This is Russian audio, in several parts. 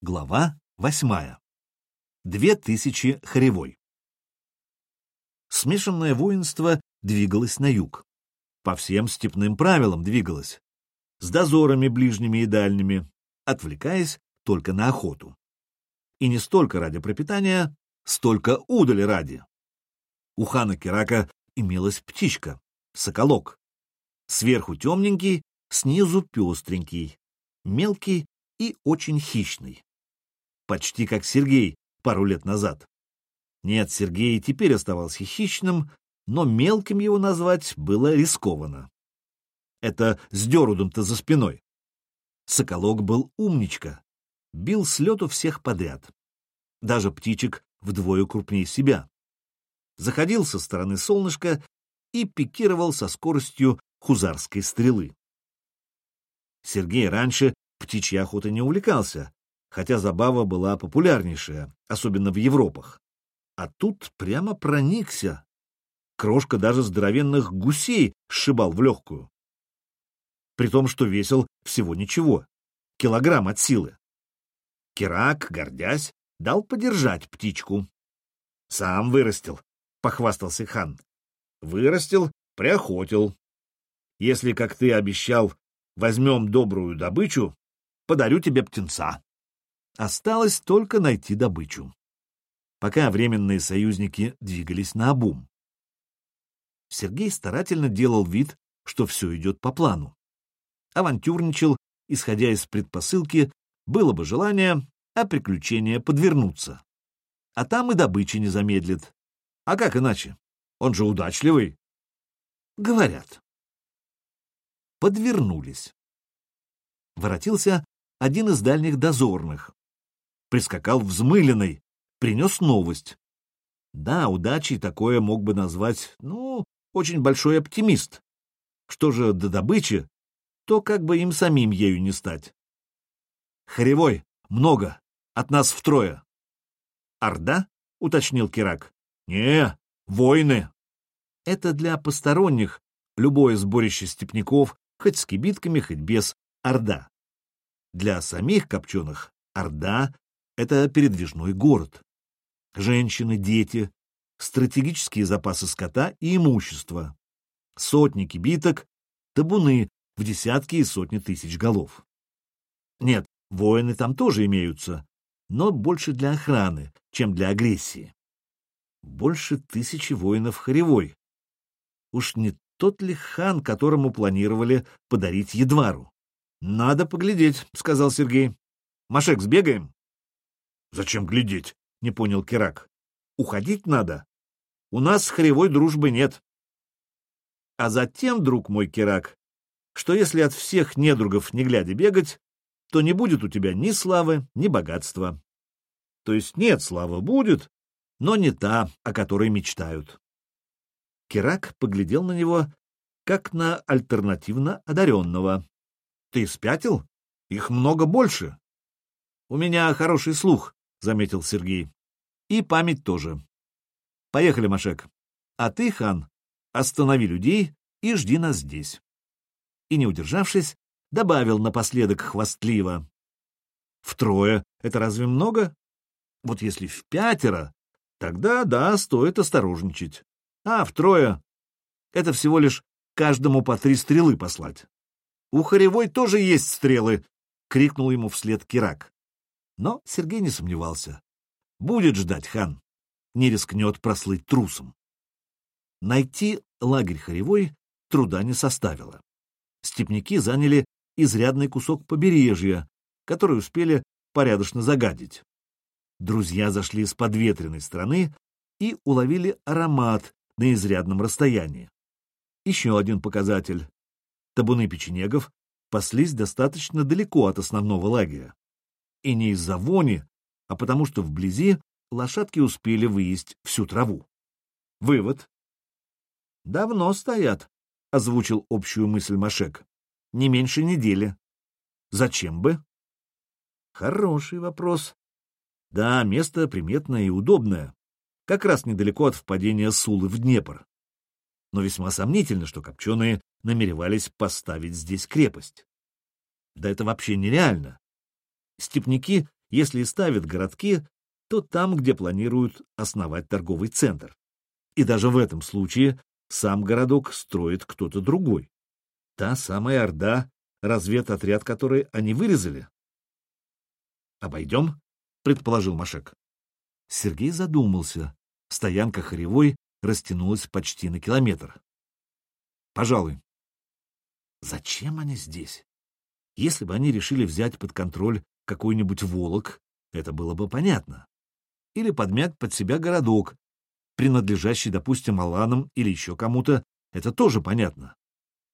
Глава восьмая. Две тысячи хоревой. Смешанное воинство двигалось на юг. По всем степным правилам двигалось. С дозорами ближними и дальними, отвлекаясь только на охоту. И не столько ради пропитания, столько удали ради. У хана Керака имелась птичка, соколок. Сверху темненький, снизу пестренький, мелкий и очень хищный. Почти как Сергей пару лет назад. Нет, Сергей теперь оставался хищным, но мелким его назвать было рискованно. Это с дерудом-то за спиной. Соколок был умничка, бил с лету всех подряд. Даже птичек вдвое крупнее себя заходил со стороны солнышка и пикировал со скоростью хузарской стрелы. Сергей раньше птичьей охотой не увлекался, хотя забава была популярнейшая, особенно в Европах. А тут прямо проникся. Крошка даже здоровенных гусей сшибал в легкую. При том, что весил всего ничего, килограмм от силы. Керак, гордясь, дал подержать птичку. Сам вырастил, — похвастался хан. «Вырастил, приохотил. Если, как ты обещал, возьмем добрую добычу, подарю тебе птенца». Осталось только найти добычу. Пока временные союзники двигались на обум. Сергей старательно делал вид, что все идет по плану. Авантюрничал, исходя из предпосылки, было бы желание, а приключения подвернуться. А там и добычи не замедлит. А как иначе? Он же удачливый. Говорят. Подвернулись. Воротился один из дальних дозорных. Прискакал взмыленный, принес новость. Да, удачей такое мог бы назвать, ну, очень большой оптимист. Что же до добычи, то как бы им самим ею не стать. Хоревой, много, от нас втрое. Орда? — уточнил Кирак. «Не, войны!» Это для посторонних, любое сборище степняков, хоть с кибитками, хоть без, орда. Для самих копченых орда — это передвижной город. Женщины, дети, стратегические запасы скота и имущества, сотни кибиток, табуны в десятки и сотни тысяч голов. Нет, воины там тоже имеются, но больше для охраны, чем для агрессии. Больше тысячи воинов Харевой. Уж не тот ли хан, которому планировали подарить Едвару? — Надо поглядеть, — сказал Сергей. — Машек, сбегаем? — Зачем глядеть? — не понял Керак. — Уходить надо. У нас с Харевой дружбы нет. А затем, друг мой Керак, что если от всех недругов не глядя бегать, то не будет у тебя ни славы, ни богатства. То есть нет, слава будет, но не та, о которой мечтают. Керак поглядел на него, как на альтернативно одаренного. — Ты спятил? Их много больше. — У меня хороший слух, — заметил Сергей. — И память тоже. — Поехали, Машек. А ты, хан, останови людей и жди нас здесь. И, не удержавшись, добавил напоследок хвастливо. — Втрое — это разве много? Вот если в пятеро, Тогда, да, стоит осторожничать. А втрое — это всего лишь каждому по три стрелы послать. У Харевой тоже есть стрелы, — крикнул ему вслед Кирак. Но Сергей не сомневался. Будет ждать хан, не рискнет прослыть трусом. Найти лагерь Харевой труда не составило. Степняки заняли изрядный кусок побережья, который успели порядочно загадить друзья зашли с подветренной стороны и уловили аромат на изрядном расстоянии. Еще один показатель. Табуны печенегов паслись достаточно далеко от основного лагеря. И не из-за вони, а потому что вблизи лошадки успели выесть всю траву. Вывод. «Давно стоят», — озвучил общую мысль Машек. «Не меньше недели. Зачем бы?» «Хороший вопрос», да, место приметное и удобное, как раз недалеко от впадения Сулы в Днепр. Но весьма сомнительно, что копченые намеревались поставить здесь крепость. Да это вообще нереально. Степняки Если и ставят городки, то там, где планируют основать торговый центр. И даже в этом случае сам городок строит кто-то другой. Та самая Орда, разведотряд который они вырезали. «Обойдем?» — предположил Машек. Сергей задумался. Стоянка Хоревой растянулась почти на километр. «Пожалуй». «Зачем они здесь? Если бы они решили взять под контроль какой-нибудь Волок, это было бы понятно. Или подмять под себя городок, принадлежащий, допустим, Аланам или еще кому-то, это тоже понятно.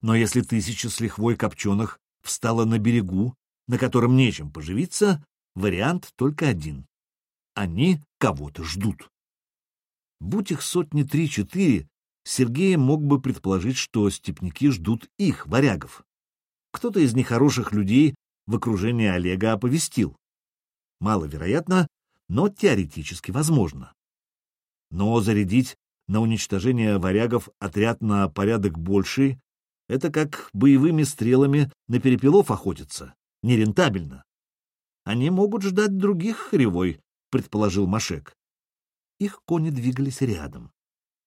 Но если тысяча с лихвой копченых встала на берегу, на котором нечем поживиться, вариант только один. Они кого-то ждут. Будь их сотни три-четыре, Сергей мог бы предположить, что степняки ждут их, варягов. Кто-то из нехороших людей в окружении Олега оповестил. Маловероятно, но теоретически возможно. Но зарядить на уничтожение варягов отряд на порядок больший — это как боевыми стрелами на перепелов охотиться, нерентабельно. Они могут ждать других хревой, предположил Машек. Их кони двигались рядом,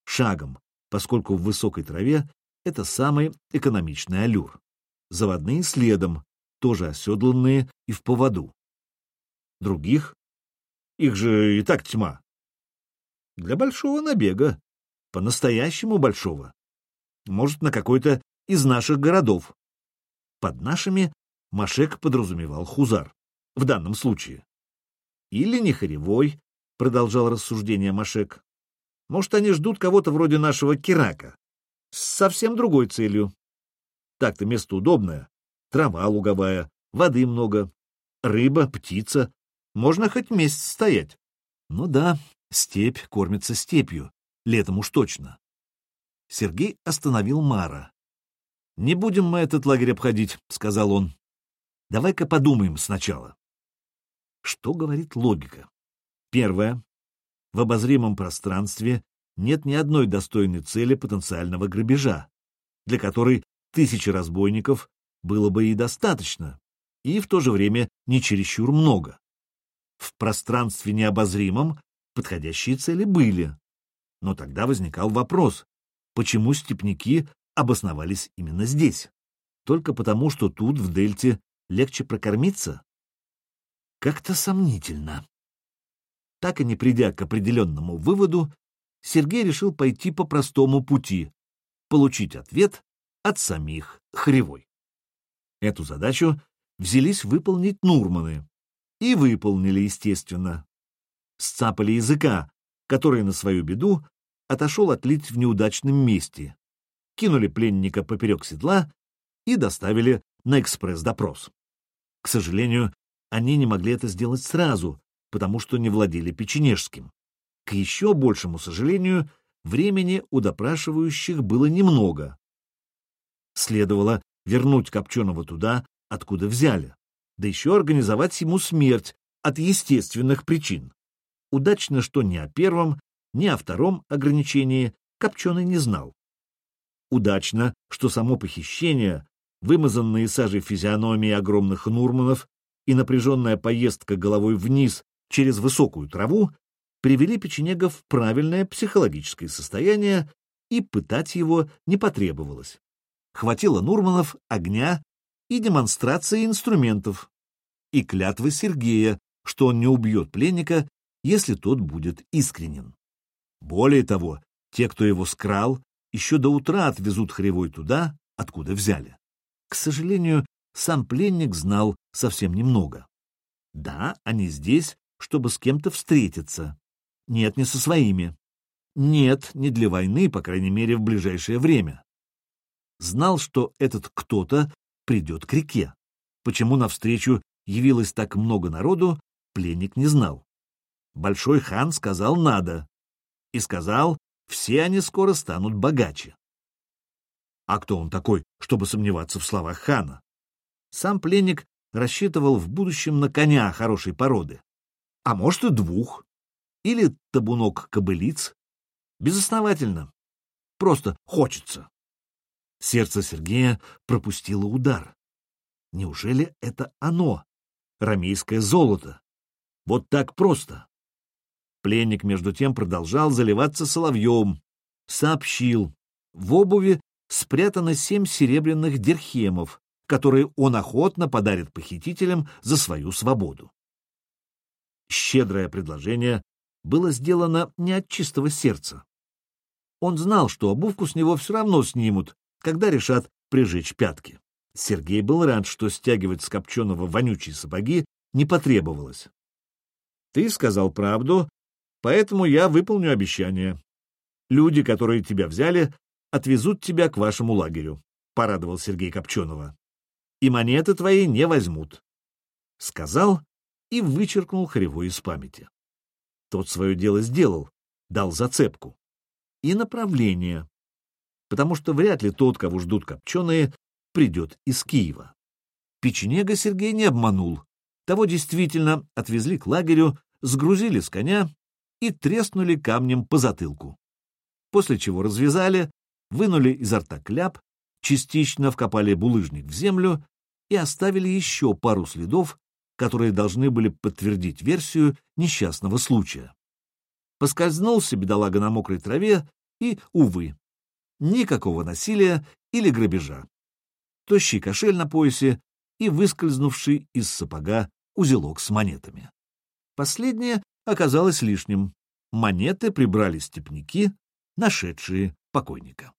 шагом, поскольку в высокой траве это самый экономичный аллюр. Заводные следом, тоже оседланные и в поводу. Других? Их же и так тьма. Для большого набега. По-настоящему большого. Может, на какой-то из наших городов. Под нашими Машек подразумевал Хузар. В данном случае. Или не Хоревой, продолжал рассуждение Машек. Может, они ждут кого-то вроде нашего Кирака. С совсем другой целью. Так-то место удобное. Трава луговая, воды много, рыба, птица. Можно хоть месяц стоять. Ну да, степь кормится степью, летом уж точно. Сергей остановил Мара. «Не будем мы этот лагерь обходить», — сказал он. «Давай-ка подумаем сначала». Что говорит логика? Первое. В обозримом пространстве нет ни одной достойной цели потенциального грабежа, для которой тысячи разбойников было бы и достаточно, и в то же время не чересчур много. В пространстве необозримом подходящие цели были. Но тогда возникал вопрос, почему степняки обосновались именно здесь? Только потому, что тут, в дельте, легче прокормиться? Как-то сомнительно. Так и не придя к определенному выводу, Сергей решил пойти по простому пути — получить ответ от самих Хревой. Эту задачу взялись выполнить Нурманы. И выполнили, естественно. Сцапали языка, который на свою беду отошел отлить в неудачном месте. Кинули пленника поперек седла и доставили на экспресс-допрос. К сожалению, они не могли это сделать сразу, потому что не владели печенежским. К еще большему сожалению, времени у допрашивающих было немного. Следовало вернуть Копченого туда, откуда взяли, да еще организовать ему смерть от естественных причин. Удачно, что ни о первом, ни о втором ограничении Копченый не знал. Удачно, что само похищение, вымазанные сажей физиономии огромных Нурманов и напряженная поездка головой вниз через высокую траву привели печенега в правильное психологическое состояние, и пытать его не потребовалось. Хватило Нурманов огня и демонстрации инструментов, и клятвы Сергея, что он не убьет пленника, если тот будет искренен. Более того, те, кто его скрал, еще до утра отвезут Хревой туда, откуда взяли. К сожалению, сам пленник знал совсем немного. Да, они здесь, чтобы с кем-то встретиться. Нет, не со своими. Нет, не для войны, по крайней мере, в ближайшее время. Знал, что этот кто-то придет к реке. Почему навстречу явилось так много народу, пленник не знал. Большой хан сказал «надо». И сказал, все они скоро станут богаче. А кто он такой, чтобы сомневаться в словах хана? Сам пленник рассчитывал в будущем на коня хорошей породы, а может и двух, или табунок кобылиц. Безосновательно. Просто хочется. Сердце Сергея пропустило удар. Неужели это оно, рамейское золото, Вот так просто. Пленник, между тем, продолжал заливаться соловьем. Сообщил. В обуви спрятано семь серебряных дирхемов, которые он охотно подарит похитителям за свою свободу. Щедрое предложение было сделано не от чистого сердца. Он знал, что обувку с него все равно снимут, когда решат прижечь пятки. Сергей был рад, что стягивать с копченого вонючие сапоги не потребовалось. «Ты сказал правду, поэтому я выполню обещание. Люди, которые тебя взяли, отвезут тебя к вашему лагерю», — порадовал Сергей Копченого. «И монеты твои не возьмут». Сказал и вычеркнул Хривой из памяти. Тот свое дело сделал, дал зацепку. И направление. Потому что вряд ли тот, кого ждут копченые, придет из Киева. Печенега Сергей не обманул. Того действительно отвезли к лагерю, сгрузили с коня и треснули камнем по затылку. После чего развязали, вынули изо рта кляп, частично вкопали булыжник в землю и оставили еще пару следов, которые должны были подтвердить версию несчастного случая. Поскользнулся бедолага на мокрой траве и, увы, никакого насилия или грабежа. Тощий кошель на поясе и выскользнувший из сапога узелок с монетами. Последнее оказалось лишним. Монеты прибрали степняки, нашедшие покойника.